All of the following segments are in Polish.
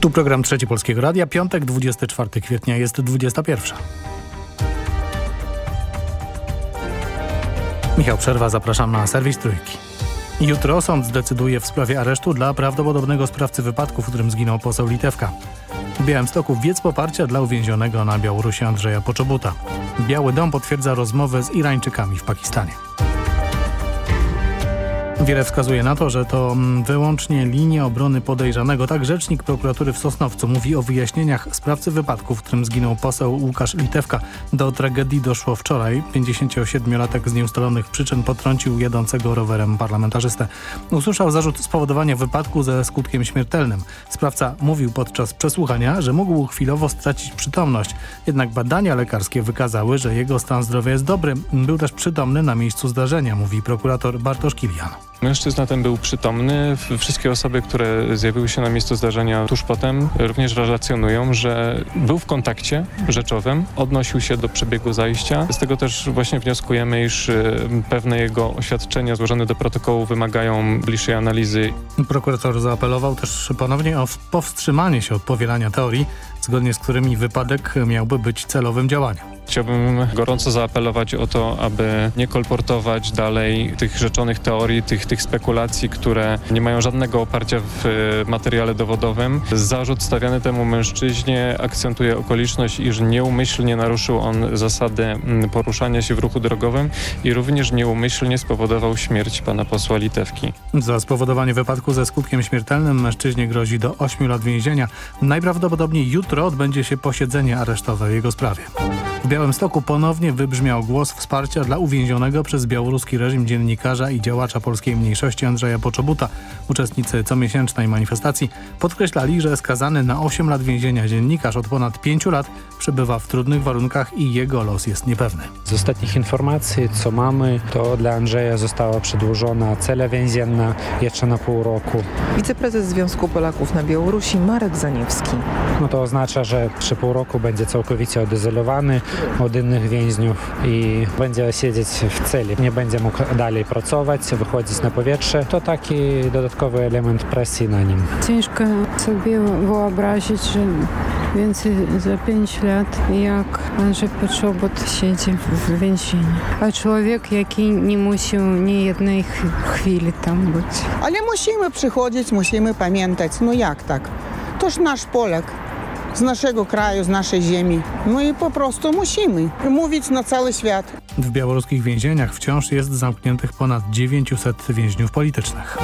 Tu program Trzeci Polskiego Radia, piątek, 24 kwietnia, jest 21. Michał Przerwa, zapraszam na serwis Trójki. Jutro sąd zdecyduje w sprawie aresztu dla prawdopodobnego sprawcy wypadku, w którym zginął poseł Litewka. W Białymstoku wiec poparcia dla uwięzionego na Białorusi Andrzeja Poczobuta. Biały Dom potwierdza rozmowę z Irańczykami w Pakistanie. Wiele wskazuje na to, że to mm, wyłącznie linia obrony podejrzanego. Tak rzecznik prokuratury w Sosnowcu mówi o wyjaśnieniach sprawcy wypadku, w którym zginął poseł Łukasz Litewka. Do tragedii doszło wczoraj. 57-latek z nieustalonych przyczyn potrącił jadącego rowerem parlamentarzystę. Usłyszał zarzut spowodowania wypadku ze skutkiem śmiertelnym. Sprawca mówił podczas przesłuchania, że mógł chwilowo stracić przytomność. Jednak badania lekarskie wykazały, że jego stan zdrowia jest dobry. Był też przytomny na miejscu zdarzenia, mówi prokurator Bartosz Kilian. Mężczyzna ten był przytomny. Wszystkie osoby, które zjawiły się na miejscu zdarzenia tuż potem również relacjonują, że był w kontakcie rzeczowym, odnosił się do przebiegu zajścia. Z tego też właśnie wnioskujemy, iż e, pewne jego oświadczenia złożone do protokołu wymagają bliższej analizy. Prokurator zaapelował też ponownie o powstrzymanie się od powielania teorii, zgodnie z którymi wypadek miałby być celowym działaniem. Chciałbym gorąco zaapelować o to, aby nie kolportować dalej tych rzeczonych teorii, tych, tych spekulacji, które nie mają żadnego oparcia w e, materiale dowodowym. Zarzut stawiany temu mężczyźnie akcentuje okoliczność, iż nieumyślnie naruszył on zasady poruszania się w ruchu drogowym i również nieumyślnie spowodował śmierć pana posła Litewki. Za spowodowanie wypadku ze skutkiem śmiertelnym mężczyźnie grozi do 8 lat więzienia. Najprawdopodobniej jutro odbędzie się posiedzenie aresztowe w jego sprawie. W Białymstoku ponownie wybrzmiał głos wsparcia dla uwięzionego przez białoruski reżim dziennikarza i działacza polskiej mniejszości Andrzeja Poczobuta. Uczestnicy comiesięcznej manifestacji podkreślali, że skazany na 8 lat więzienia dziennikarz od ponad 5 lat przebywa w trudnych warunkach i jego los jest niepewny. Z ostatnich informacji, co mamy, to dla Andrzeja została przedłużona cela więzienna jeszcze na pół roku. Wiceprezes Związku Polaków na Białorusi Marek Zaniewski. No to oznacza, że przy pół roku będzie całkowicie odizolowany od innych więźniów i będzie siedzieć w celi. Nie będzie mógł dalej pracować, wychodzić na powietrze. To taki dodatkowy element presji na nim. Ciężko sobie wyobrazić, że więcej za 5 lat, jak Andrzej Poczobot siedzi w więzieniu. A człowiek, jaki nie musiał nie jednej chwili tam być. Ale musimy przychodzić, musimy pamiętać. No jak tak? Toż nasz Polak z naszego kraju, z naszej ziemi. No i po prostu musimy mówić na cały świat. W białoruskich więzieniach wciąż jest zamkniętych ponad 900 więźniów politycznych.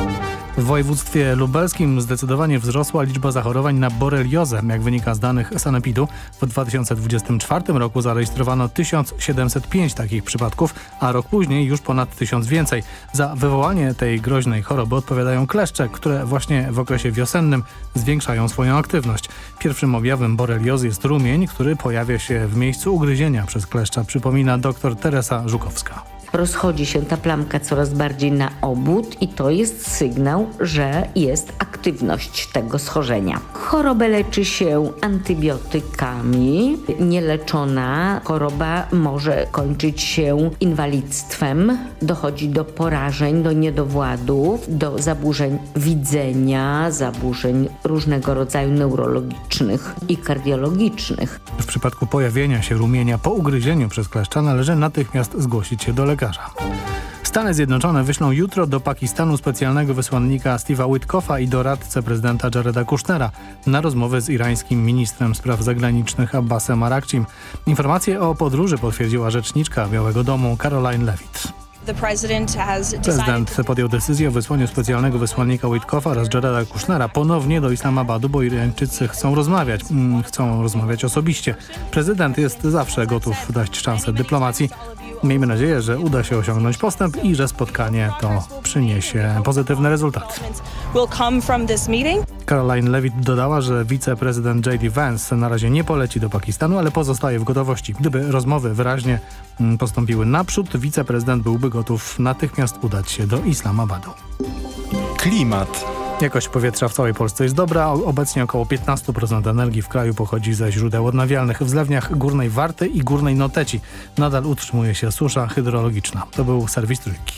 W województwie lubelskim zdecydowanie wzrosła liczba zachorowań na boreliozę. Jak wynika z danych Sanepidu, w 2024 roku zarejestrowano 1705 takich przypadków, a rok później już ponad 1000 więcej. Za wywołanie tej groźnej choroby odpowiadają kleszcze, które właśnie w okresie wiosennym zwiększają swoją aktywność. Pierwszym objawem boreliozy jest rumień, który pojawia się w miejscu ugryzienia przez kleszcza, przypomina dr Teresa Żukowska rozchodzi się ta plamka coraz bardziej na obwód i to jest sygnał, że jest aktywność tego schorzenia. Chorobę leczy się antybiotykami. Nieleczona choroba może kończyć się inwalidztwem. Dochodzi do porażeń, do niedowładów, do zaburzeń widzenia, zaburzeń różnego rodzaju neurologicznych i kardiologicznych. W przypadku pojawienia się rumienia po ugryzieniu przez kleszcza należy natychmiast zgłosić się do lekarza. Stany Zjednoczone wyślą jutro do Pakistanu specjalnego wysłannika Steve'a Witkoffa i doradcę prezydenta Jareda Kushnera na rozmowę z irańskim ministrem spraw zagranicznych Abbasem Arakcim. Informacje o podróży potwierdziła rzeczniczka Białego Domu Caroline Levitt. Prezydent podjął decyzję o wysłaniu specjalnego wysłannika Witkoffa oraz Jareda Kushnera ponownie do Islamabadu, bo Irańczycy chcą rozmawiać, mm, chcą rozmawiać osobiście. Prezydent jest zawsze gotów dać szansę dyplomacji, Miejmy nadzieję, że uda się osiągnąć postęp i że spotkanie to przyniesie pozytywne rezultaty. Caroline Levitt dodała, że wiceprezydent J.D. Vance na razie nie poleci do Pakistanu, ale pozostaje w gotowości. Gdyby rozmowy wyraźnie mm, postąpiły naprzód, wiceprezydent byłby gotów natychmiast udać się do Islamabadu. Klimat. Jakość powietrza w całej Polsce jest dobra. Obecnie około 15% energii w kraju pochodzi ze źródeł odnawialnych. W zlewniach Górnej Warty i Górnej Noteci nadal utrzymuje się susza hydrologiczna. To był serwis Trójki.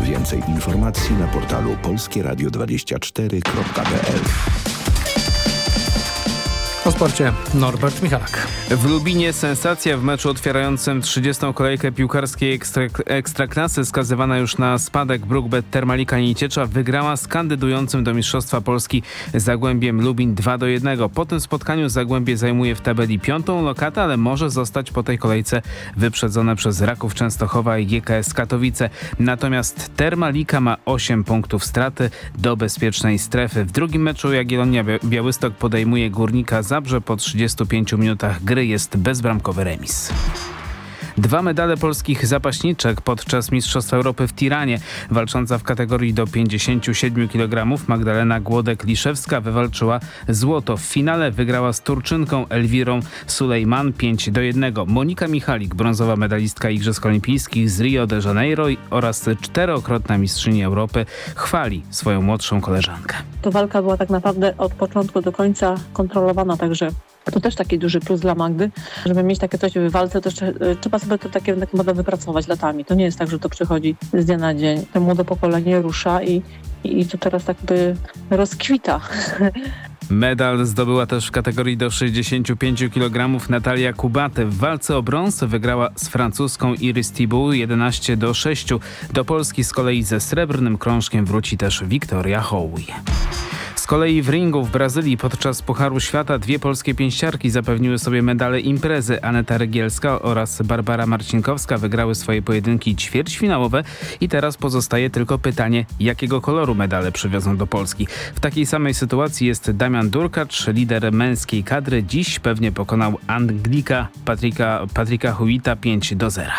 Więcej informacji na portalu polskieradio24.pl O sporcie Norbert Michalak. W Lubinie sensacja w meczu otwierającym 30. kolejkę piłkarskiej ekstra, ekstraklasy skazywana już na spadek Brookbet Termalika Nieciecza wygrała z kandydującym do Mistrzostwa Polski Zagłębiem Lubin 2 do 1. Po tym spotkaniu Zagłębie zajmuje w tabeli piątą lokatę, ale może zostać po tej kolejce wyprzedzone przez Raków Częstochowa i GKS Katowice. Natomiast Termalika ma 8 punktów straty do bezpiecznej strefy. W drugim meczu Jagiellonia Białystok podejmuje Górnika Zabrze po 35 minutach gry jest bezbramkowy remis. Dwa medale polskich zapaśniczek podczas Mistrzostw Europy w Tiranie. Walcząca w kategorii do 57 kg Magdalena Głodek-Liszewska wywalczyła złoto. W finale wygrała z Turczynką Elwirą Sulejman 5 do 1. Monika Michalik, brązowa medalistka Igrzysk Olimpijskich z Rio de Janeiro oraz czterokrotna mistrzyni Europy chwali swoją młodszą koleżankę. To walka była tak naprawdę od początku do końca kontrolowana, także to też taki duży plus dla Magdy, żeby mieć takie coś w walce, to trzeba sobie to takie, takie model wypracować latami. To nie jest tak, że to przychodzi z dnia na dzień. To młode pokolenie rusza i, i to teraz tak by rozkwita. Medal zdobyła też w kategorii do 65 kg Natalia Kubaty. W walce o brąz wygrała z francuską Iris Thibault 11 do 6. Do Polski z kolei ze srebrnym krążkiem wróci też Victoria Howe. Z kolei w ringu w Brazylii podczas Pucharu Świata dwie polskie pięściarki zapewniły sobie medale imprezy. Aneta Rygielska oraz Barbara Marcinkowska wygrały swoje pojedynki ćwierćfinałowe i teraz pozostaje tylko pytanie, jakiego koloru medale przywiozą do Polski. W takiej samej sytuacji jest Damian Durkacz, lider męskiej kadry. Dziś pewnie pokonał Anglika Patryka, Patryka Huita 5 do 0.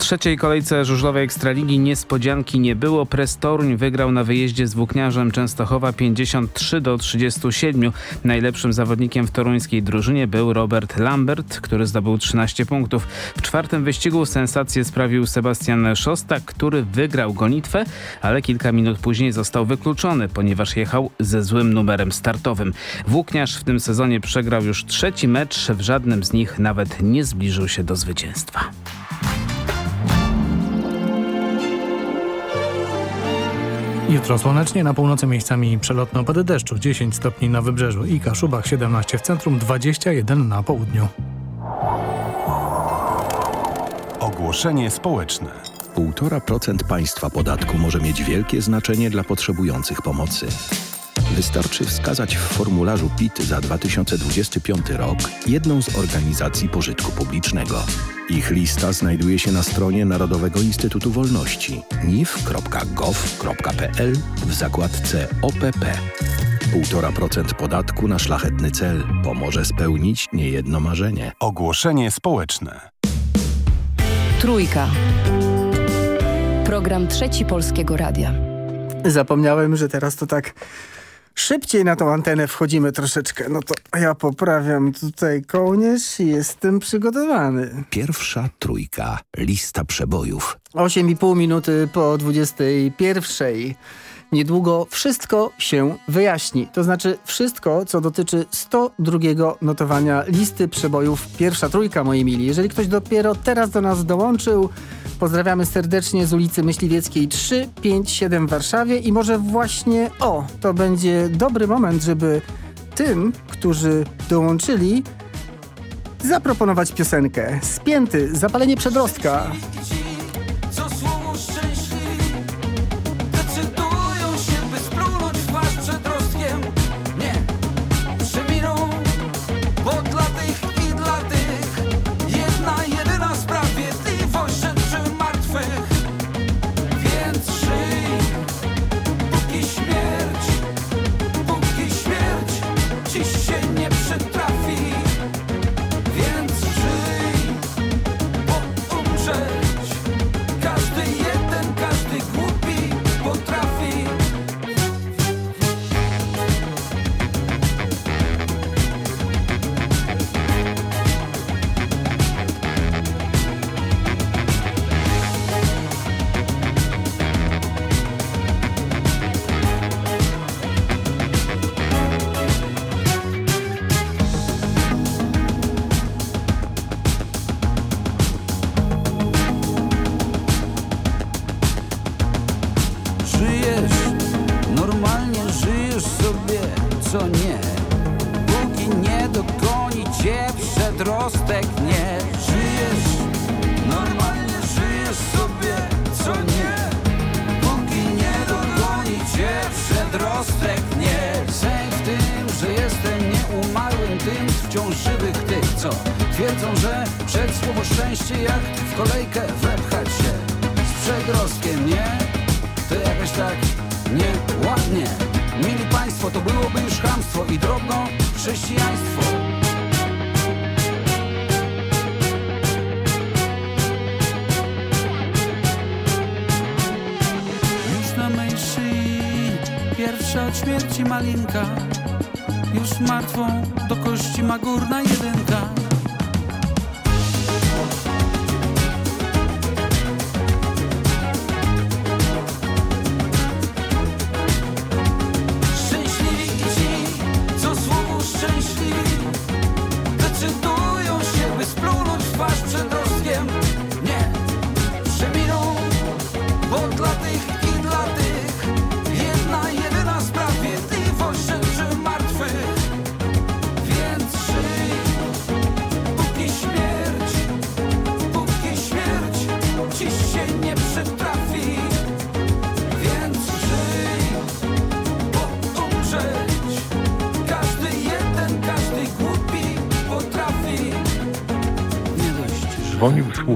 Trzeciej kolejce żużlowej Ekstraligi niespodzianki nie było. Prestoruń wygrał na wyjeździe z Włókniarzem Częstochowa 53 do 37. Najlepszym zawodnikiem w toruńskiej drużynie był Robert Lambert, który zdobył 13 punktów. W czwartym wyścigu sensację sprawił Sebastian Szostak, który wygrał gonitwę, ale kilka minut później został wykluczony, ponieważ jechał ze złym numerem startowym. Włókniarz w tym sezonie przegrał już trzeci mecz, w żadnym z nich nawet nie zbliżył się do zwycięstwa. Jutro słonecznie, na północy miejscami przelotne opady deszczu, 10 stopni na wybrzeżu i Kaszubach, 17 w centrum, 21 na południu. Ogłoszenie społeczne. 1,5% państwa podatku może mieć wielkie znaczenie dla potrzebujących pomocy. Wystarczy wskazać w formularzu PIT za 2025 rok jedną z organizacji pożytku publicznego. Ich lista znajduje się na stronie Narodowego Instytutu Wolności nif.gov.pl w zakładce OPP. 1,5% podatku na szlachetny cel pomoże spełnić niejedno marzenie. Ogłoszenie społeczne. Trójka. Program Trzeci Polskiego Radia. Zapomniałem, że teraz to tak szybciej na tą antenę wchodzimy troszeczkę. No to ja poprawiam tutaj kołnierz i jestem przygotowany. Pierwsza trójka. Lista przebojów. 8,5 minuty po 21. Niedługo wszystko się wyjaśni. To znaczy wszystko, co dotyczy 102 notowania listy przebojów. Pierwsza trójka, moi mili. Jeżeli ktoś dopiero teraz do nas dołączył, Pozdrawiamy serdecznie z ulicy Myśliwieckiej 357 w Warszawie i może właśnie, o, to będzie dobry moment, żeby tym, którzy dołączyli, zaproponować piosenkę. Spięty, zapalenie przedrostka.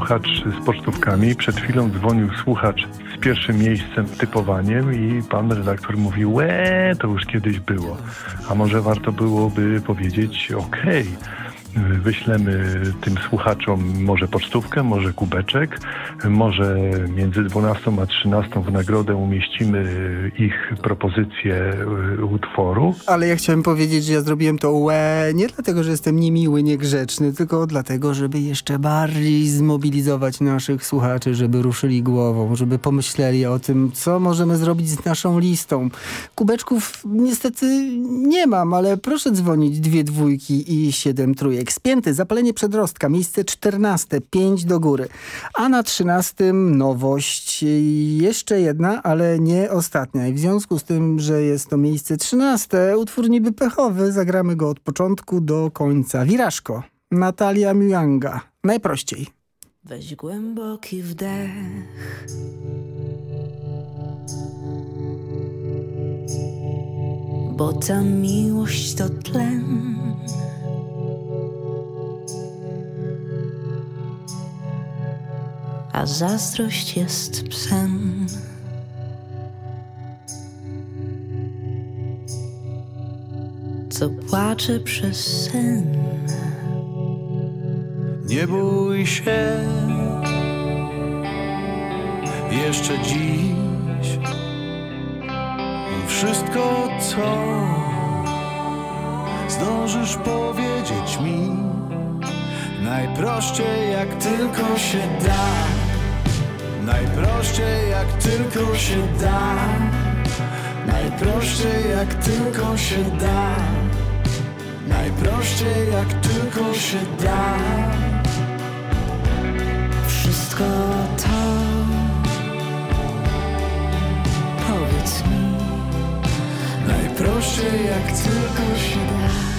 Słuchacz z pocztówkami, przed chwilą dzwonił słuchacz z pierwszym miejscem typowaniem i pan redaktor mówił, łe, to już kiedyś było. A może warto byłoby powiedzieć, okej, wyślemy tym słuchaczom może pocztówkę, może kubeczek, może między 12 a 13 w nagrodę umieścimy ich propozycję y, utworu. Ale ja chciałem powiedzieć, że ja zrobiłem to łe nie dlatego, że jestem niemiły, niegrzeczny, tylko dlatego, żeby jeszcze bardziej zmobilizować naszych słuchaczy, żeby ruszyli głową, żeby pomyśleli o tym, co możemy zrobić z naszą listą. Kubeczków niestety nie mam, ale proszę dzwonić dwie dwójki i siedem trójek. Spięty, zapalenie przedrostka, miejsce czternaste, pięć do góry. A na trzynastym nowość, jeszcze jedna, ale nie ostatnia. I w związku z tym, że jest to miejsce trzynaste, utwór niby pechowy, zagramy go od początku do końca. Wirażko, Natalia Mianga. Najprościej. Weź głęboki wdech. Bo ta miłość to tlen. A zazdrość jest psem. Co płacze przez sen. Nie bój się jeszcze dziś. Wszystko, co zdążysz powiedzieć mi, najprościej jak tylko się da. Najprościej jak tylko się da. Najprościej jak tylko się da. Najprościej jak tylko się da. Wszystko to powiedz mi Najprościej jak tylko się da.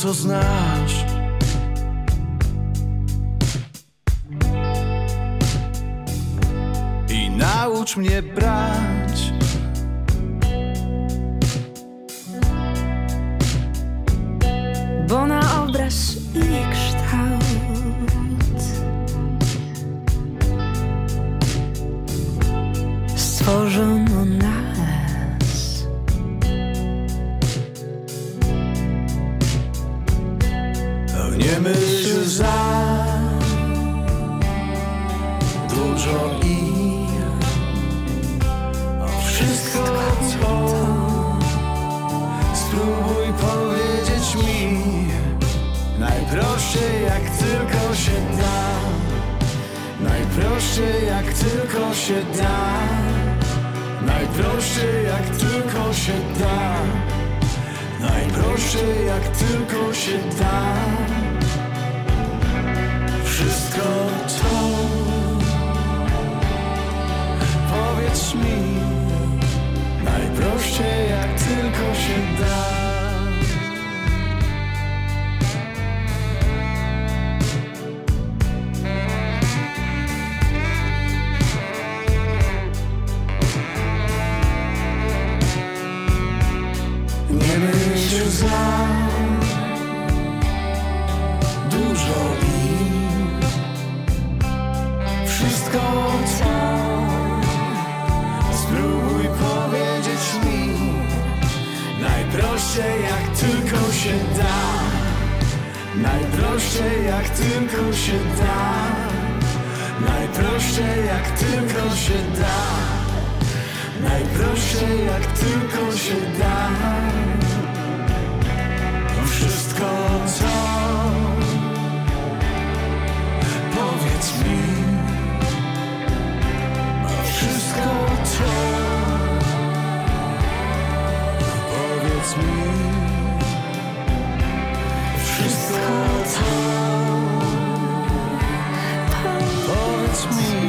Co znasz. I naucz mnie brać. Się jak tylko się da. Wszystko to. Powiedz mi Najprościej jak tylko się za dużo i wszystko co. Spróbuj powiedzieć mi najprościej jak tylko się da. Najprościej jak tylko się da. Najprościej jak tylko się da. Najprościej jak tylko się da wszystko co powiedz mi wszystko co? Powiedz mi wszystko powiedz mi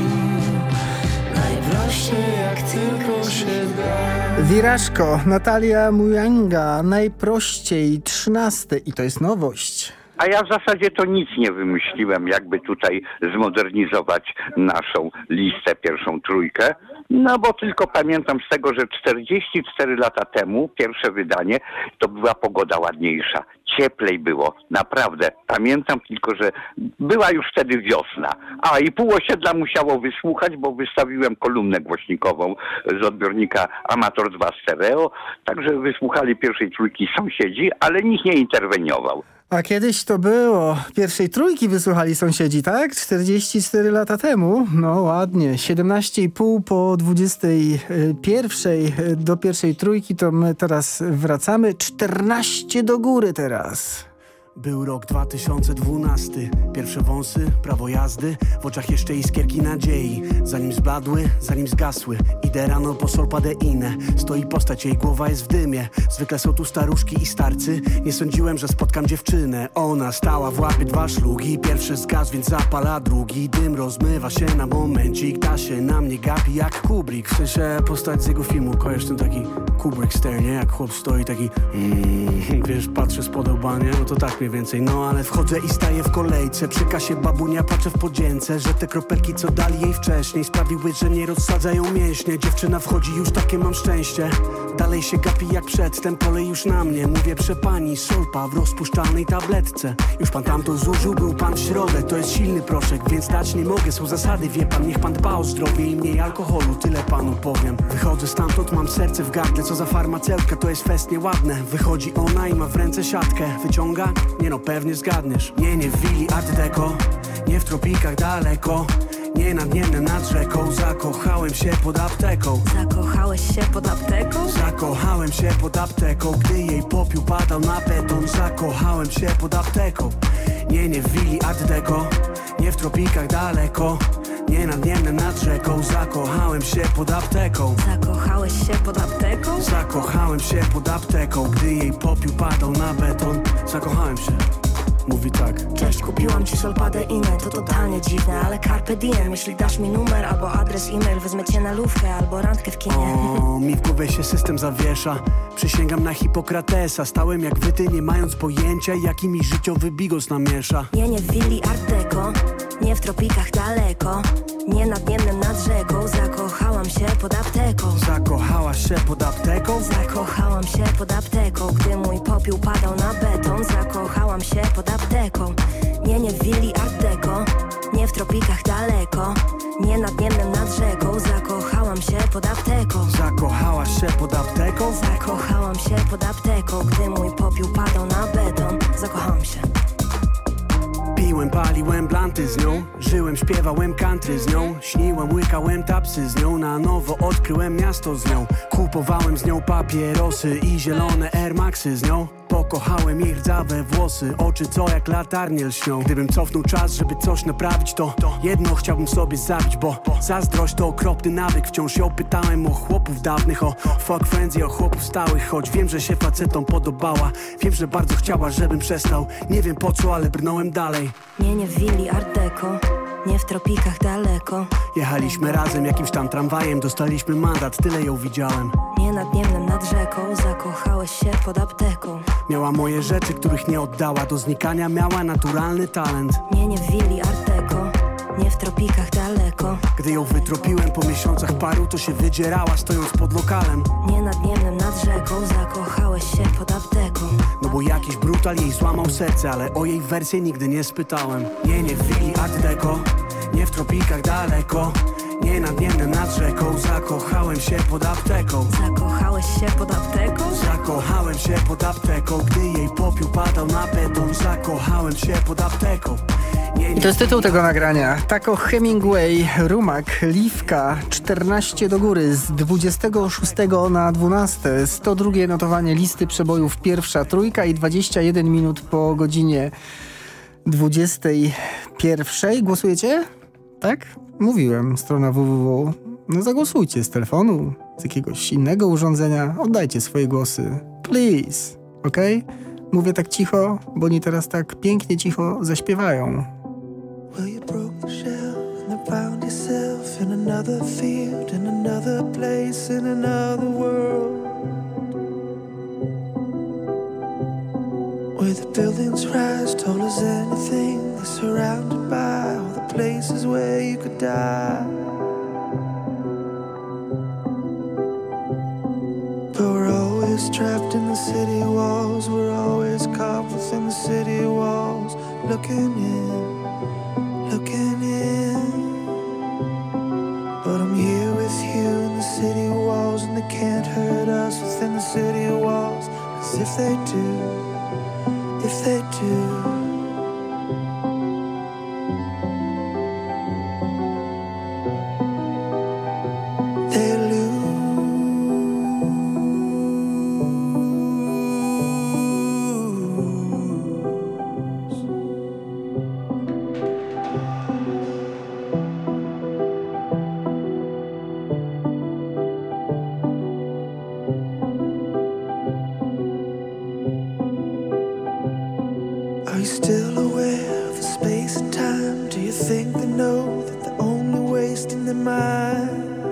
najprościej jak tylko się da Wirażko, Natalia Mujanga, najprościej, trzynaste i to jest nowość. A ja w zasadzie to nic nie wymyśliłem, jakby tutaj zmodernizować naszą listę, pierwszą trójkę. No bo tylko pamiętam z tego, że 44 lata temu, pierwsze wydanie, to była pogoda ładniejsza. Cieplej było, naprawdę. Pamiętam tylko, że była już wtedy wiosna. A i pół osiedla musiało wysłuchać, bo wystawiłem kolumnę głośnikową z odbiornika Amator 2 Stereo. Także wysłuchali pierwszej trójki sąsiedzi, ale nikt nie interweniował. A kiedyś to było. Pierwszej trójki wysłuchali sąsiedzi, tak? 44 lata temu. No ładnie. 17,5 po 21 do pierwszej trójki to my teraz wracamy. 14 do góry teraz. Był rok 2012, pierwsze wąsy, prawo jazdy. W oczach jeszcze iskierki nadziei. Zanim zbladły, zanim zgasły. Idę rano po solpadeinę Stoi postać, jej głowa jest w dymie. Zwykle są tu staruszki i starcy. Nie sądziłem, że spotkam dziewczynę. Ona stała w łapie dwa szlugi. Pierwszy zgasł, więc zapala drugi. Dym rozmywa się na momencik. Da się na mnie gapi jak Kubrick. W sensie postać z jego filmu. Kojarz ten taki Kubrick stare, nie? Jak chłop stoi taki mm, Wiesz, patrzę z podobania No to tak więcej, no ale wchodzę i staję w kolejce. Przy kasie babunia patrzę w podzięce Że te kropelki co dali jej wcześniej Sprawiły, że nie rozsadzają mięśnie. Dziewczyna wchodzi, już takie mam szczęście. Dalej się gapi jak przedtem, kolej już na mnie. Mówię przepani, solpa w rozpuszczalnej tabletce. Już pan tamto zużył, był pan w środek To jest silny proszek, więc dać nie mogę Są zasady, wie pan, niech pan dba o zdrowie I mniej alkoholu, tyle panu powiem. Wychodzę stamtąd, mam serce w gardle Co za farmaceutka, to jest fest nieładne. Wychodzi ona i ma w ręce siatkę Wyciąga? Nie no, pewnie zgadniesz. Nie, nie w willi art deco Nie w tropikach daleko. Nie nad niemem, nad rzeką. Zakochałem się pod apteką. Zakochałeś się pod apteką? Zakochałem się pod apteką. Gdy jej popiół padał na beton Zakochałem się pod apteką. Nie, nie w willi art deco Nie w tropikach daleko. Nie nad niemem, nad rzeką. Zakochałem się pod apteką. Zakochałeś się pod apteką? Zakochałem się pod apteką. Gdy jej popiół padał Zakochałem się. Mówi tak. Cześć, kupiłam ci solpadeinę, to totalnie dziwne Ale carpe diem, jeśli dasz mi numer albo adres e-mail Wezmę cię na lówkę albo randkę w kinie. O, mi w głowie się system zawiesza. Przysięgam na Hipokratesa. Stałem jak wyty, nie mając pojęcia Jaki mi życiowy bigos namiesza. Nie, nie w willi art deco Nie w tropikach daleko Nie nad niemem, nad rzeką Zakochałam się pod apteką. Zakochałaś się pod apteką? Zakochałam się pod apteką. Gdy mój popiół padał na beton Zakochałam się pod apteką. Nie, nie w willi art deco Nie w tropikach daleko Nie nad niemem, nad rzeką. Zakochałam się pod apteką. Zakochałaś się pod apteką? Zakochałam się pod apteką. Gdy mój popiół padał na beton Zakochałam się Piłem, paliłem blanty z nią. Żyłem, śpiewałem country z nią. Śniłem, łykałem tapsy z nią. Na nowo odkryłem miasto z nią. Kupowałem z nią papierosy I zielone Air Maxy z nią Po Pokochałem jej rdzawe włosy Oczy co jak latarnie lśnią. Gdybym cofnął czas, żeby coś naprawić To jedno chciałbym sobie zabić Bo zazdrość to okropny nawyk. Wciąż ją pytałem o chłopów dawnych O fuck friends i o chłopów stałych. Choć wiem, że się facetom podobała Wiem, że bardzo chciała, żebym przestał. Nie wiem po co, ale brnąłem dalej. Nie, nie w willi Art Deco Nie w tropikach daleko. Jechaliśmy razem jakimś tam tramwajem Dostaliśmy mandat, tyle ją widziałem. Nie nad Niemnem, nad rzeką Zakochałeś się pod apteką. Miała moje rzeczy, których nie oddała Do znikania miała naturalny talent. Nie, nie w willi Art Deco Nie w tropikach daleko. Gdy ją wytropiłem po miesiącach paru To się wydzierała stojąc pod lokalem. Nie nad Niemnem, nad rzeką Zakochałeś się pod apteką. No bo jakiś brutal jej złamał serce Ale o jej wersję nigdy nie spytałem. Nie, nie w willi Art Deco Nie w tropikach daleko Nie nad nad rzeką Zakochałem się pod apteką Zakochałeś się pod apteką? Zakochałem się pod apteką Gdy jej popiół padał na beton Zakochałem się pod apteką I to jest tytuł tego nagrania. Tako Hemingway, Rumak, Liwka, 14 do góry z 26 na 12. 102 notowanie listy przebojów pierwsza trójka i 21 minut po godzinie 21. Głosujecie? Tak? Mówiłem, strona www. No zagłosujcie z telefonu, z jakiegoś innego urządzenia. Oddajcie swoje głosy. Please. Ok? Mówię tak cicho, bo oni teraz tak pięknie cicho zaśpiewają. Where the buildings rise tall as anything, they're surrounded by all the places where you could die. But we're always trapped in the city walls, we're always caught within the city walls, looking in looking in. But I'm here with you in the city walls, and they can't hurt us within the city walls. Cause if they do, if they do. You still aware of the space and time? Do you think they know that they're only wasting their mind?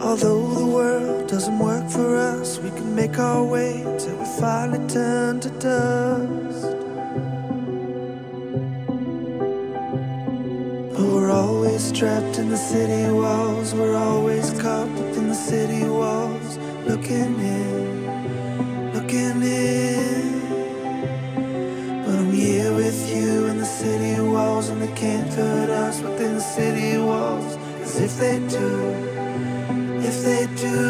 Although the world doesn't work for us, we can make our way till we finally turn to dust. But we're always trapped in the city walls, we're always caught within the city walls, looking in, can't hurt us within city walls. Cause if they do, if they do.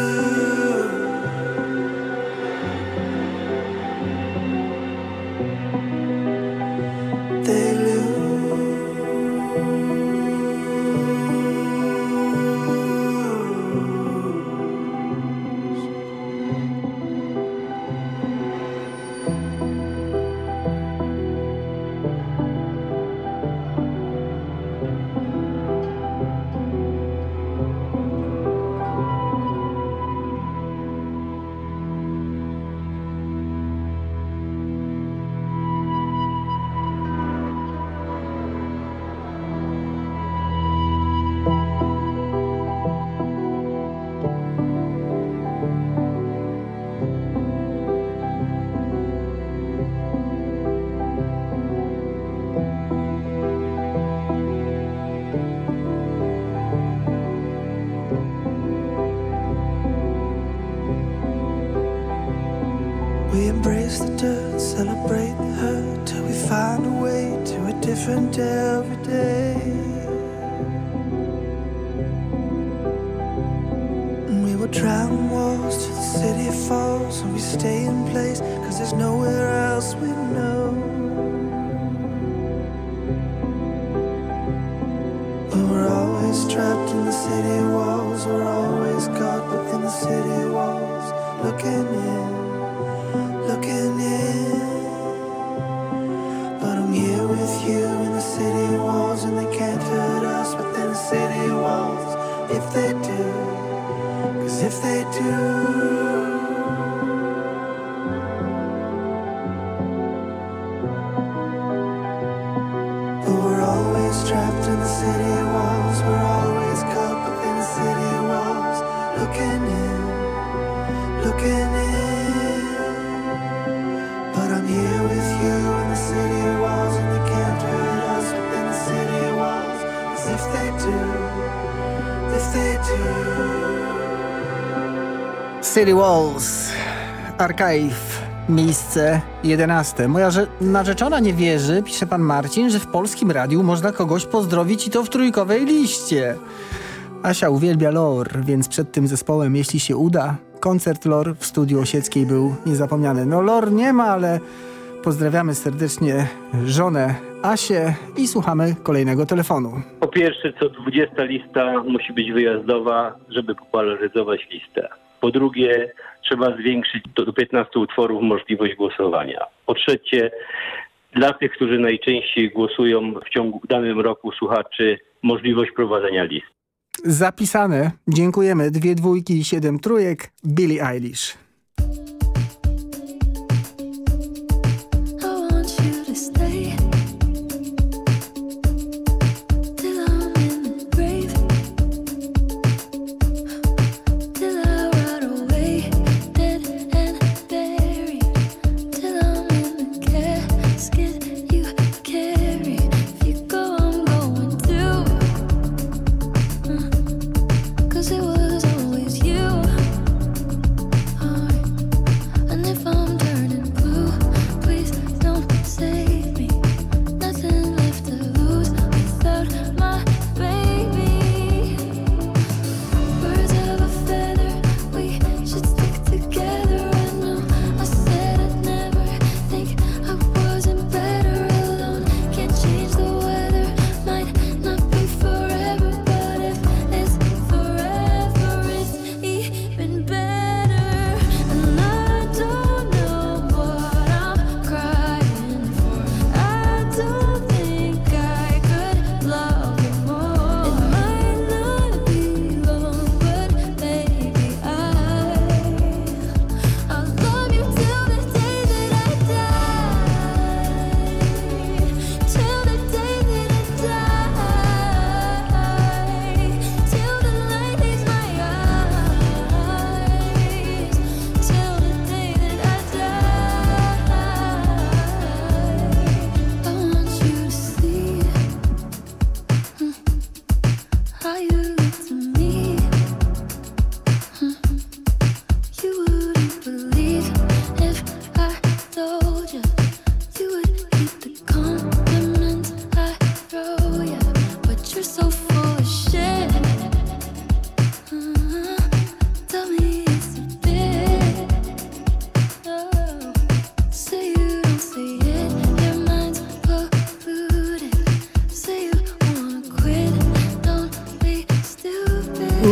Every day. We will drown walls till the city falls, and we stay in place, cause there's nowhere else we know. But we're always trapped in the city walls, we're always caught within the city walls, looking in, If they do, cause if they do. City Walls, Archive, miejsce 11. Moja narzeczona nie wierzy, pisze pan Marcin, że w polskim radiu można kogoś pozdrowić i to w trójkowej liście. Asia uwielbia lor, więc przed tym zespołem, jeśli się uda, koncert lor w studiu Osieckiej był niezapomniany. No lor nie ma, ale pozdrawiamy serdecznie żonę Asię i słuchamy kolejnego telefonu. Po pierwsze, co 20 lista musi być wyjazdowa, żeby popularyzować listę. Po drugie, trzeba zwiększyć do do 15 utworów możliwość głosowania. Po trzecie, dla tych, którzy najczęściej głosują w ciągu w danym roku słuchaczy, możliwość prowadzenia list. Zapisane. Dziękujemy. Dwie dwójki i siedem trójek. Billie Eilish.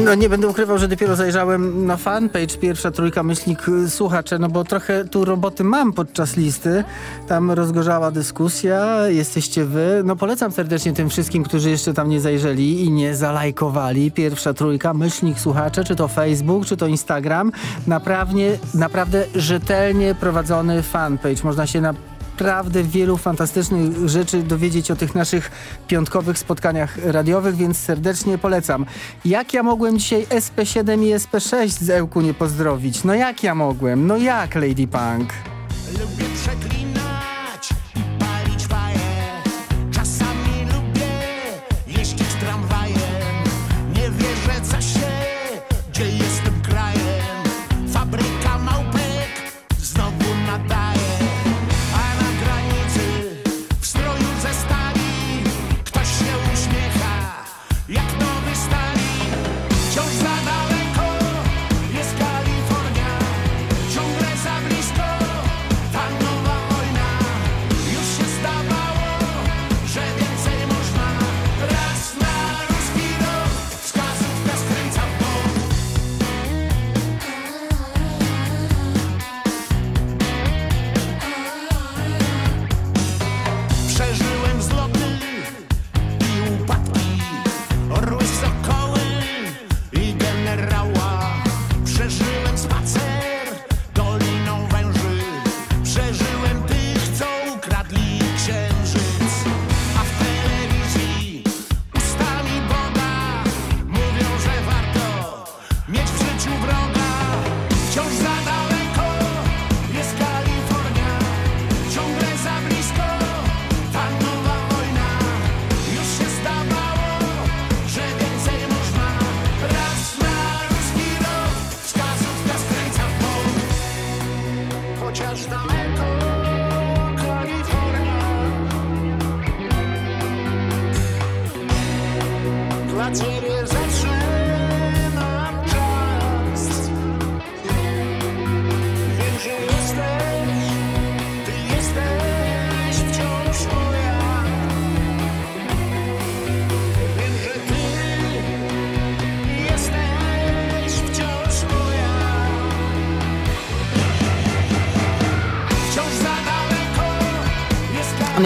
No nie będę ukrywał, że dopiero zajrzałem na fanpage pierwsza trójka myślnik y, słuchacze, no bo trochę tu roboty mam podczas listy. Tam rozgorzała dyskusja, jesteście wy. No polecam serdecznie tym wszystkim, którzy jeszcze tam nie zajrzeli i nie zalajkowali. Pierwsza trójka myślnik słuchacze, czy to Facebook, czy to Instagram. Naprawdę, naprawdę rzetelnie prowadzony fanpage. Można się na naprawdę wielu fantastycznych rzeczy dowiedzieć o tych naszych piątkowych spotkaniach radiowych, więc serdecznie polecam. Jak ja mogłem dzisiaj SP7 i SP6 z Ełku nie pozdrowić? No jak ja mogłem? No jak Lady Punk?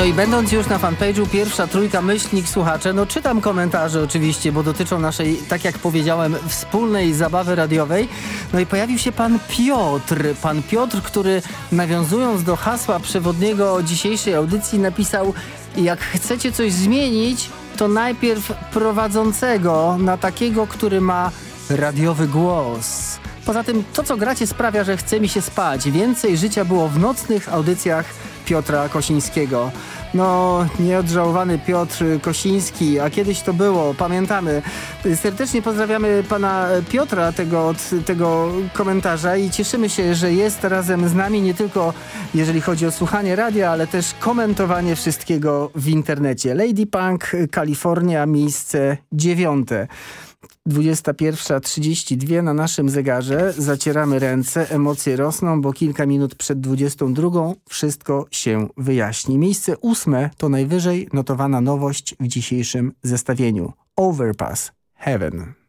No i będąc już na fanpage'u pierwsza trójka myślnik słuchacze, no czytam komentarze oczywiście, bo dotyczą naszej, tak jak powiedziałem, wspólnej zabawy radiowej. No i pojawił się pan Piotr. Pan Piotr, który nawiązując do hasła przewodniego dzisiejszej audycji napisał jak chcecie coś zmienić, to najpierw prowadzącego na takiego, który ma radiowy głos. Poza tym to, co gracie sprawia, że chce mi się spać. Więcej życia było w nocnych audycjach Piotra Kosińskiego. No, nieodżałowany Piotr Kosiński, a kiedyś to było, pamiętamy. Serdecznie pozdrawiamy pana Piotra tego, od tego komentarza i cieszymy się, że jest razem z nami nie tylko jeżeli chodzi o słuchanie radia, ale też komentowanie wszystkiego w internecie. Lady Punk, Kalifornia, miejsce dziewiąte. 21.32 na naszym zegarze. Zacieramy ręce, emocje rosną, bo kilka minut przed 22 wszystko się wyjaśni. Miejsce ósme to najwyżej notowana nowość w dzisiejszym zestawieniu. Overpass Heaven.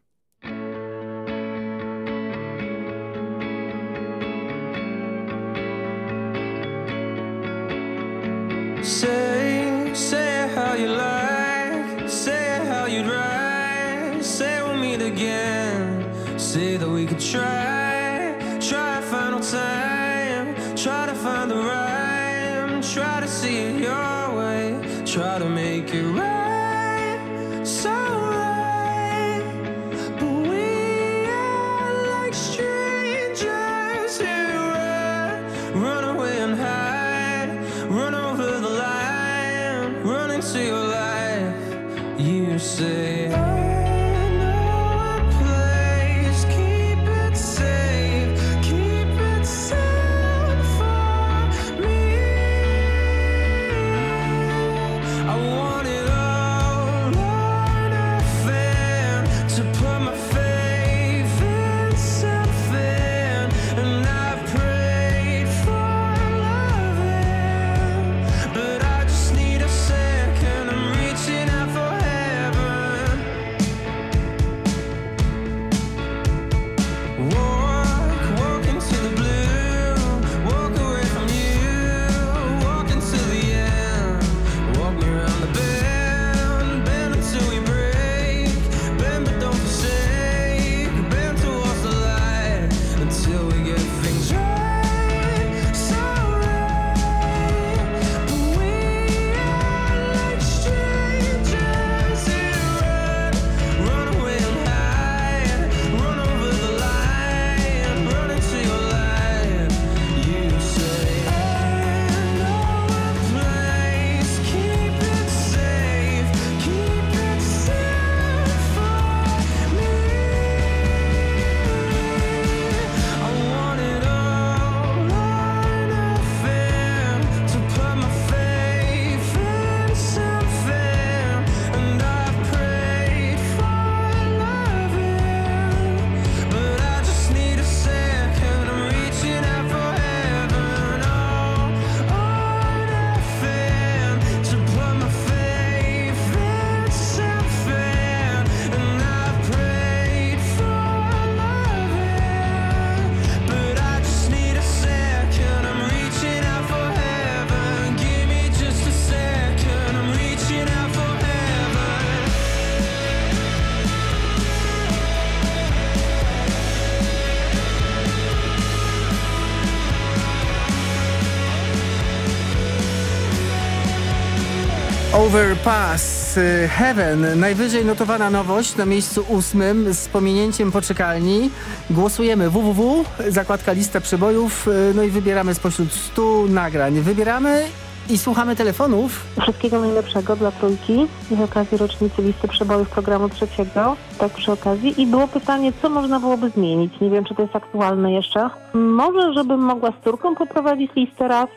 Pass, y, Heaven, najwyżej notowana nowość na miejscu ósmym z pominięciem poczekalni. Głosujemy www, zakładka lista przebojów, y, no i wybieramy spośród stu nagrań. Wybieramy i słuchamy telefonów. Wszystkiego najlepszego dla trójki z okazji rocznicy listy przebojów programu trzeciego, tak przy okazji. I było pytanie, co można byłoby zmienić. Nie wiem, czy to jest aktualne jeszcze. Może, żebym mogła z córką poprowadzić listę raz?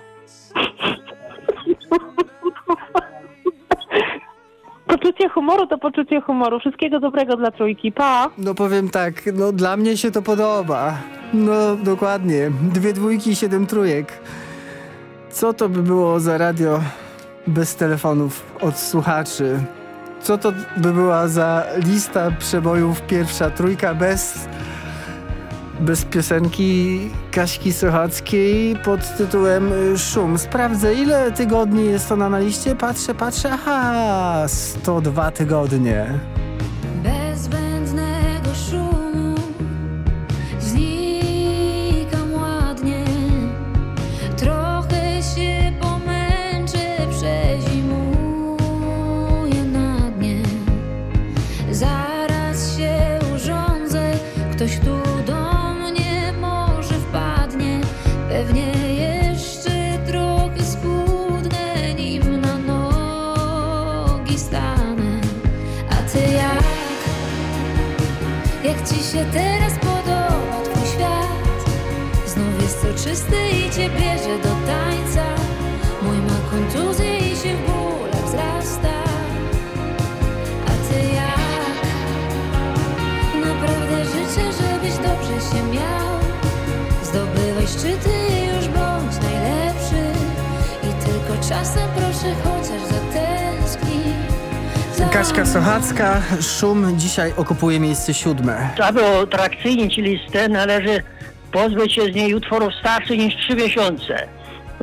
Poczucie humoru to poczucie humoru. Wszystkiego dobrego dla trójki. Pa! No powiem tak, no dla mnie się to podoba. No dokładnie. Dwie dwójki, siedem trójek. Co to by było za radio bez telefonów od słuchaczy? Co to by była za lista przebojów pierwsza trójka bez, bez piosenki Kaśki Sochackiej pod tytułem Szum? Sprawdzę ile tygodni jest ona na liście. Patrzę, patrzę. Aha, 102 tygodnie. Się teraz podoba twój świat? Znów jest soczysty Kaśka Sochacka, Szum dzisiaj okupuje miejsce siódme. Aby atrakcyjnić listę, należy pozbyć się z niej utworów starszych niż trzy miesiące.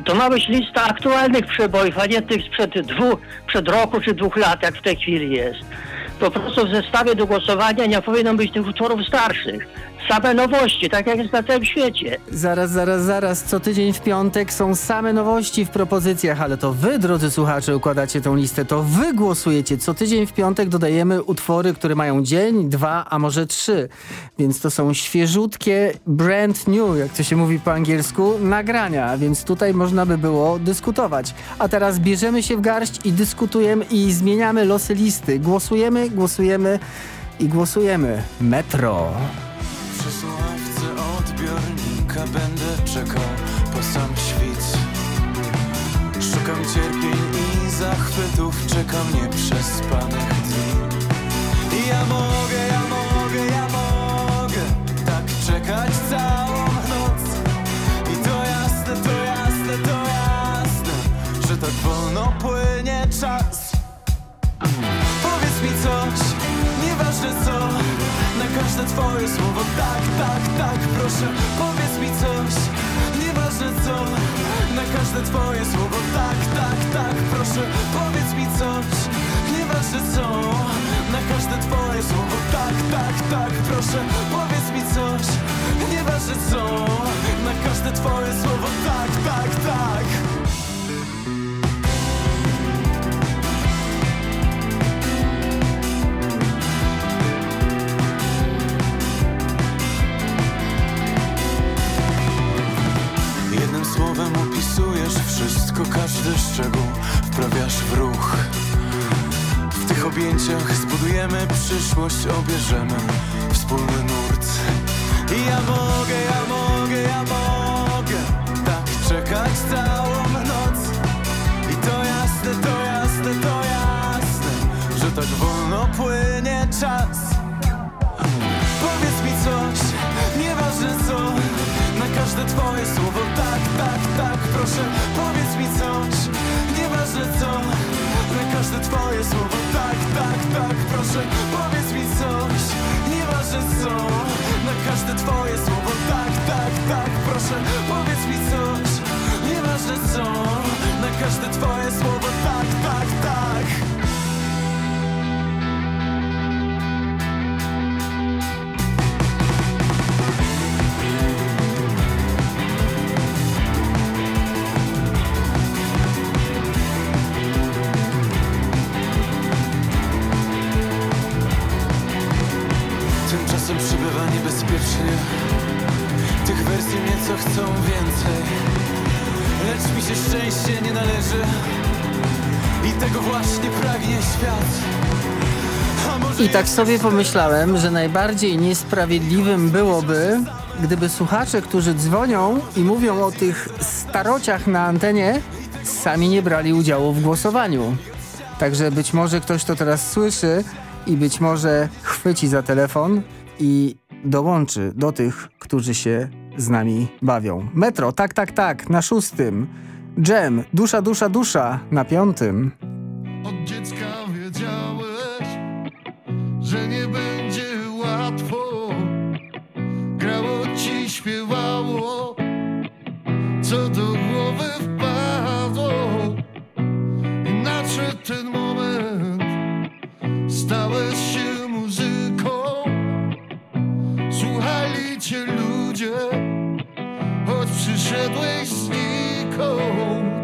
To ma być lista aktualnych przebojów, a nie tych sprzed dwóch, przed roku czy dwóch lat, jak w tej chwili jest. Po prostu w zestawie do głosowania nie powinno być tych utworów starszych. Same nowości, tak jak jest na całym świecie. Zaraz, zaraz, zaraz. Co tydzień w piątek są same nowości w propozycjach, ale to wy, drodzy słuchacze, układacie tą listę, to wy głosujecie. Co tydzień w piątek dodajemy utwory, które mają dzień, dwa, a może trzy. Więc to są świeżutkie, brand new, jak to się mówi po angielsku, nagrania, więc tutaj można by było dyskutować. A teraz bierzemy się w garść i dyskutujemy i zmieniamy losy listy. Głosujemy, głosujemy i głosujemy. Metro. Przy odbiornika będę czekał po sam świt. Szukam cierpień i zachwytów, czeka mnie przespanych dni. I ja mogę, ja mogę, ja mogę tak czekać całą noc. I to jasne, to jasne, to jasne, że tak wolno płynie czas. Powiedz mi coś, nieważne co każde twoje słowo tak, tak, tak Proszę, powiedz mi coś. Nieważne co Na każde twoje słowo tak, tak, tak Proszę, powiedz mi coś. Nieważne co Na każde twoje słowo tak, tak, tak Proszę, powiedz mi coś. Nieważne co Na każde twoje słowo tak, tak, tak opisujesz wszystko, każdy szczegół wprawiasz w ruch. W tych objęciach zbudujemy przyszłość, obierzemy wspólny nurt. I ja mogę, ja mogę, ja mogę tak czekać całą noc. I to jasne, to jasne, to jasne, że tak wolno płynie czas. Powiedz mi coś, nieważne co Na każde twoje słowo. Tak, tak, tak Proszę, powiedz mi coś. Nieważne co Na każde twoje słowo. Tak, tak, tak Proszę, powiedz mi coś. Nieważne co Na każde twoje słowo. Tak, tak, tak Proszę, powiedz mi coś. Nieważne co Na każde twoje słowo. Tak, tak, tak I tak sobie pomyślałem, że najbardziej niesprawiedliwym byłoby, gdyby słuchacze, którzy dzwonią i mówią o tych starociach na antenie, sami nie brali udziału w głosowaniu. Także być może ktoś to teraz słyszy i być może chwyci za telefon i dołączy do tych, którzy się z nami bawią. Metro, tak, tak, tak, na szóstym. Jam, dusza, dusza, dusza na piątym. Od dziecka śpiewało, co do głowy wpadło. I nadszedł ten moment, stałeś się muzyką. Słuchali cię ludzie, choć przyszedłeś znikąd.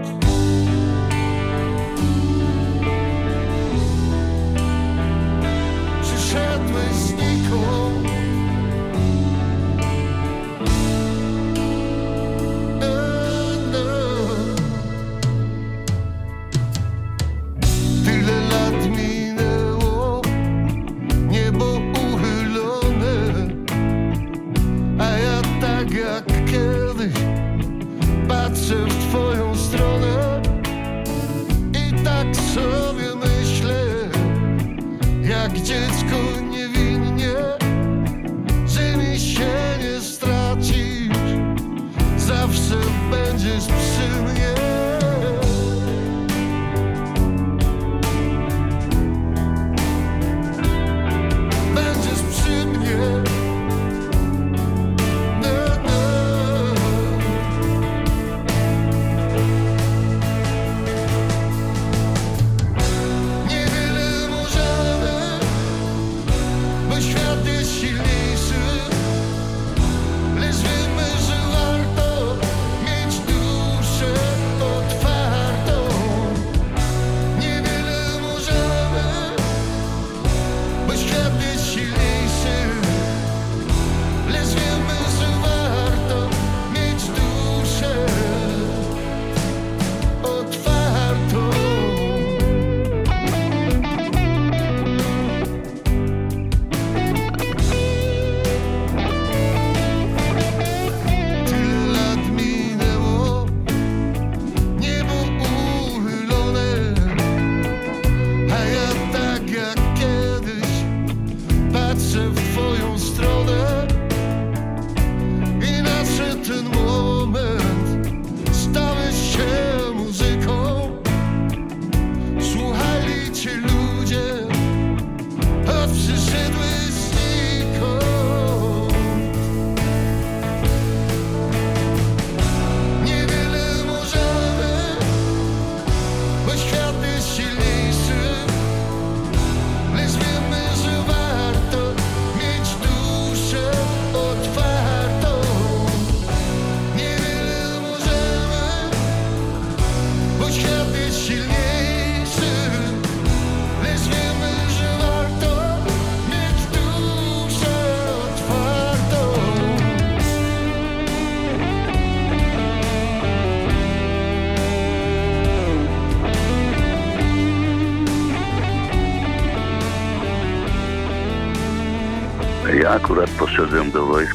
Patrzę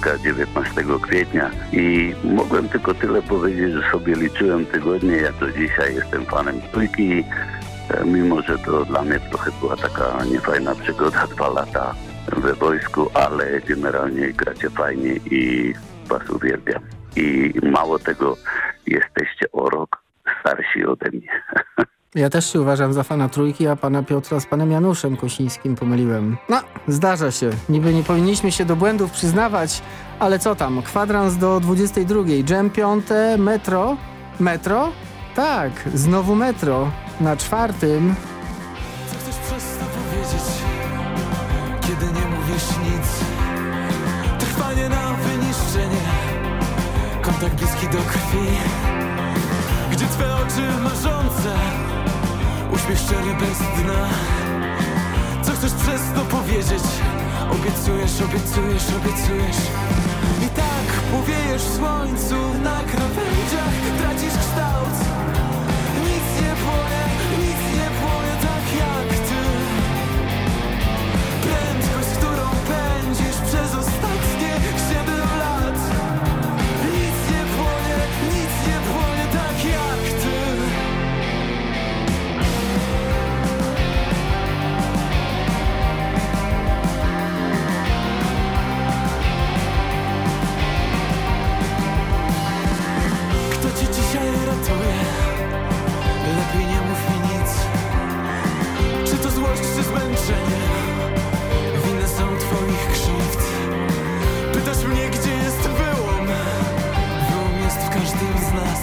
wojska 19 kwietnia i mogłem tylko tyle powiedzieć, że sobie liczyłem tygodnie. Ja do dzisiaj jestem fanem trójki, e, mimo że to dla mnie trochę była taka niefajna przygoda, dwa lata we wojsku, ale generalnie gracie fajnie i was uwielbiam. I mało tego, jesteście o rok starsi ode mnie. Ja też się uważam za fana trójki, a pana Piotra z panem Januszem Kosińskim pomyliłem. No, zdarza się. Niby nie powinniśmy się do błędów przyznawać, ale co tam? Kwadrans do 22. Jam 5, metro. Metro? Tak, znowu metro. Na czwartym. Co chcesz przez powiedzieć, kiedy nie mówisz nic? Trwanie na wyniszczenie, kontakt bliski do krwi. Gdzie twe oczy marzące, uśmiech szczery bez dna. Co chcesz przez to powiedzieć? Obiecujesz, obiecujesz, obiecujesz. I tak powiejesz w słońcu na krawędziach, tracisz kształt Pokaż mnie, gdzie jest wyłom. Wyłom jest w każdym z nas.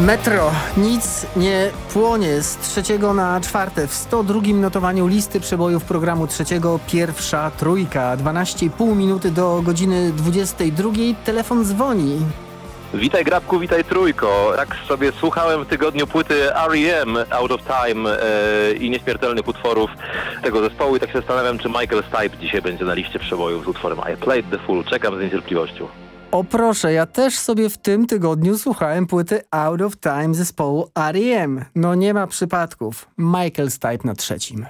Metro, nic nie płonie z trzeciego na czwarte w 102 notowaniu listy przebojów programu trzeciego pierwsza trójka. 12,5 minuty do godziny 22. Telefon dzwoni. Witaj Grabku, witaj Trójko. Tak sobie słuchałem w tygodniu płyty R.E.M. Out of Time e, i Nieśmiertelnych utworów tego zespołu i tak się zastanawiam, czy Michael Stipe dzisiaj będzie na liście przebojów z utworem I Played the Fool. Czekam z niecierpliwością. O proszę, ja też sobie w tym tygodniu słuchałem płyty Out of Time zespołu R.E.M. No nie ma przypadków. Michael Stipe na trzecim.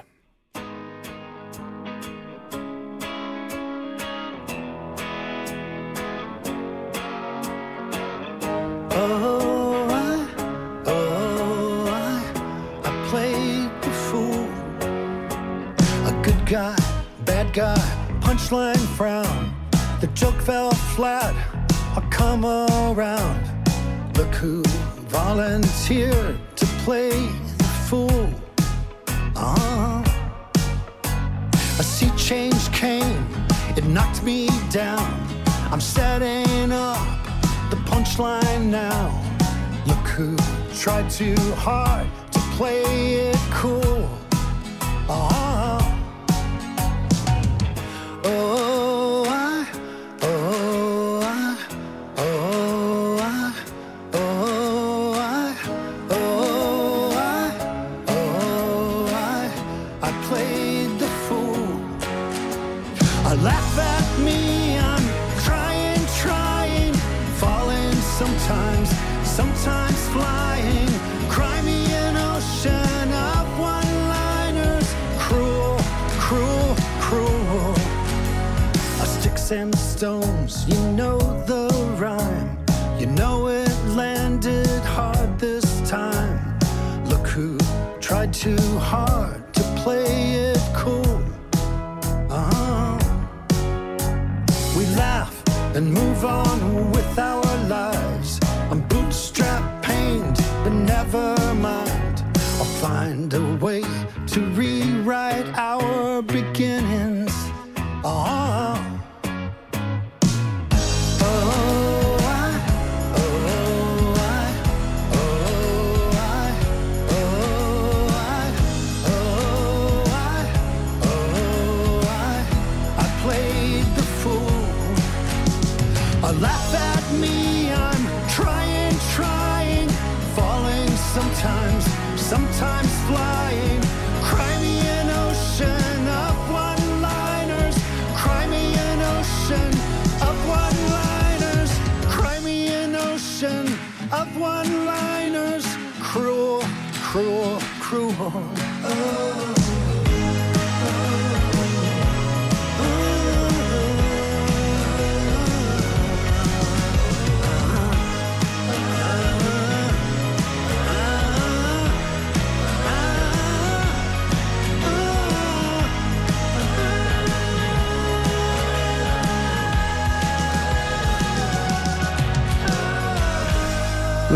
Flat, I'll come around. Look who volunteered to play the fool. Uh-huh. A sea change came, it knocked me down. I'm setting up the punchline now. Look who tried too hard to play it cool. Uh-huh. Oh, Sticks and stones, you know the rhyme. You know it landed hard this time. Look who tried too hard to play it cool. Uh-huh. We laugh and move on with our lives. I'm bootstrap pained, but never mind. I'll find a way to rewrite our beginnings.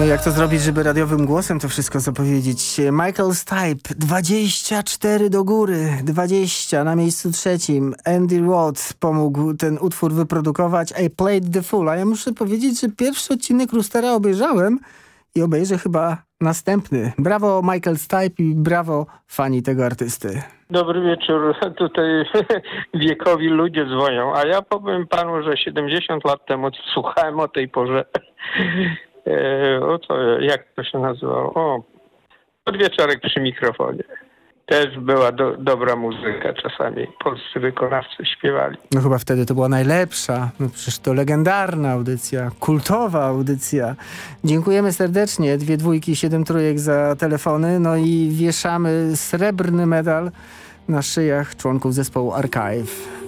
No jak to zrobić, żeby radiowym głosem to wszystko zapowiedzieć? Michael Stipe, 24 do góry, 20 na miejscu trzecim. Andy Roth pomógł ten utwór wyprodukować. I Played the Fool. A ja muszę powiedzieć, że pierwszy odcinek Roostera obejrzałem i obejrzę chyba następny. Brawo Michael Stipe i brawo fani tego artysty. Dobry wieczór. Tutaj wiekowi ludzie dzwonią, a ja powiem panu, że 70 lat temu słuchałem o tej porze. E, o to, jak to się nazywało? O, Podwieczorek przy mikrofonie. Też była do, dobra muzyka. Czasami polscy wykonawcy śpiewali. No chyba wtedy to była najlepsza. No przecież to legendarna audycja, kultowa audycja. Dziękujemy serdecznie. Dwie dwójki, siedem trójek za telefony. No i wieszamy srebrny medal na szyjach członków zespołu Archive.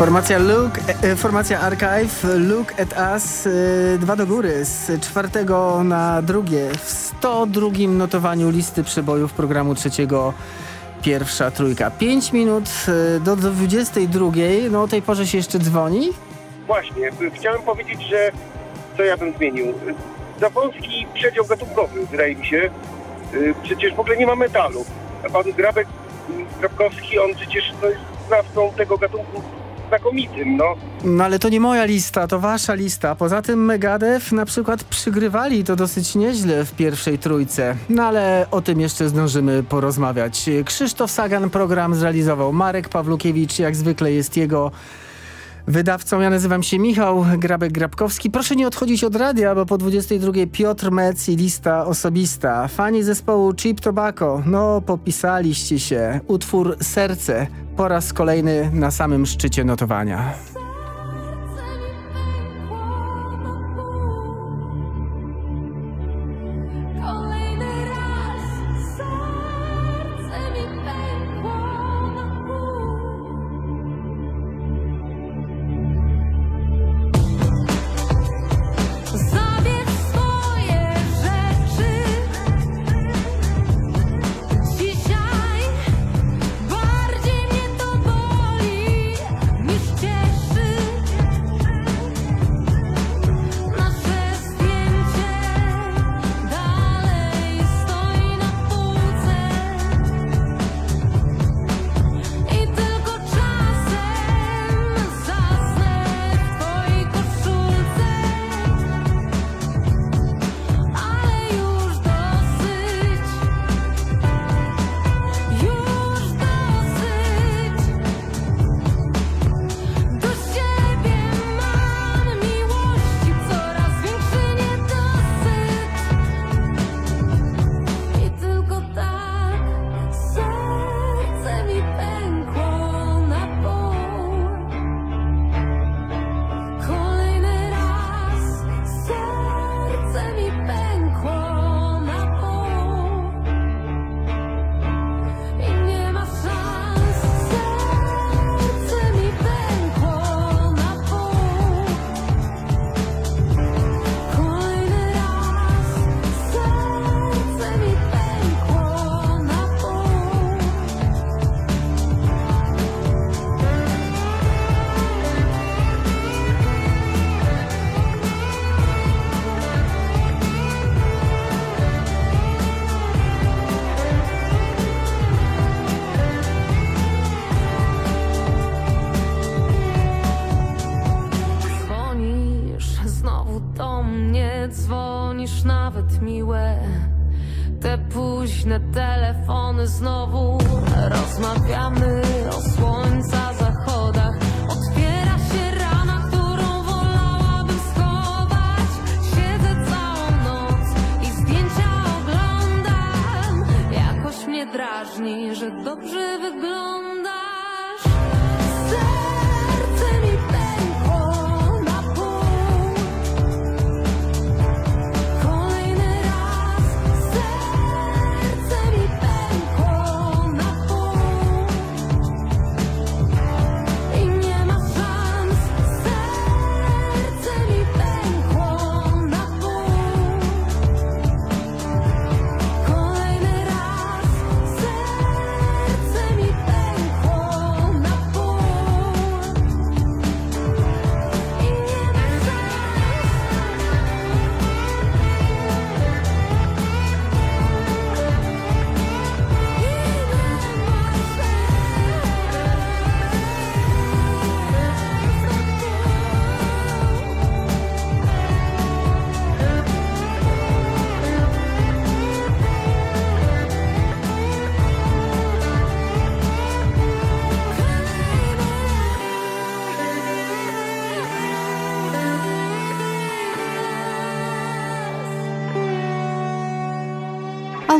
Formacja Look, e, e, formacja Archive, Look at Us, e, dwa do góry, z czwartego na drugie, w 102 notowaniu listy przebojów programu trzeciego pierwsza trójka. 5 minut e, do 22, no o tej porze się jeszcze dzwoni. Właśnie, y, chciałem powiedzieć, że co ja bym zmienił. Za wąski przedział gatunkowy, wydaje mi się. Y, Przecież w ogóle nie ma metalu. A pan Grabek, y, Grabkowski, on przecież no, jest znawcą tego gatunku znakomitym, no. No ale to nie moja lista, to wasza lista. Poza tym Megadeth na przykład przygrywali to dosyć nieźle w pierwszej trójce. No ale o tym jeszcze zdążymy porozmawiać. Krzysztof Sagan program zrealizował. Marek Pawlukiewicz jak zwykle jest jego wydawcą. Ja nazywam się Michał Grabek-Grabkowski. Proszę nie odchodzić od radia, bo po 22 Piotr Mec i lista osobista. Fani zespołu Cheap Tobacco, no popisaliście się. Utwór Serce po raz kolejny na samym szczycie notowania. Że dobrze wyglądasz.